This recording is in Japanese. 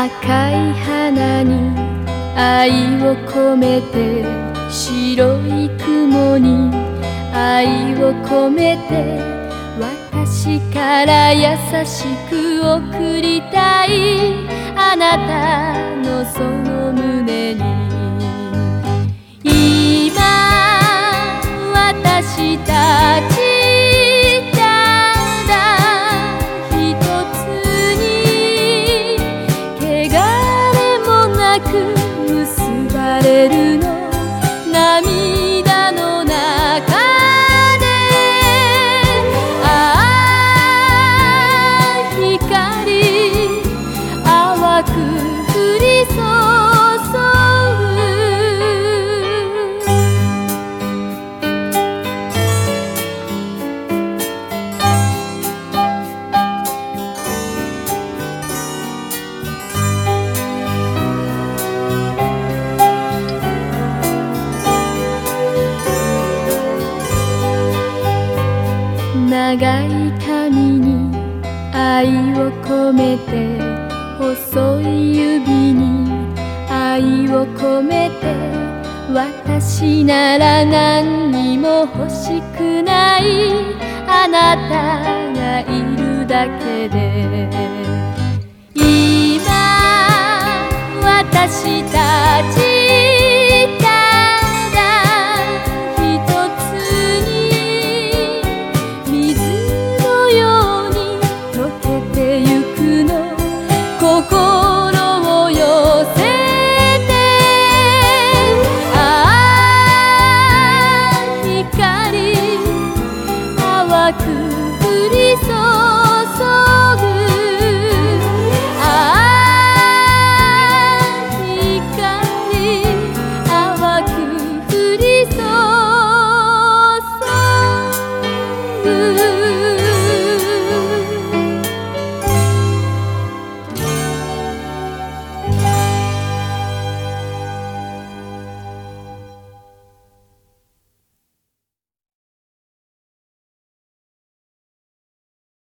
赤い花に愛を込めて白い雲に愛を込めて私から優しく送りたいあなたのその胸に今私たるの。涙長い髪に愛を込めて細い指に愛を込めて私なら何にも欲しくないあなたがいるだけで。今私たく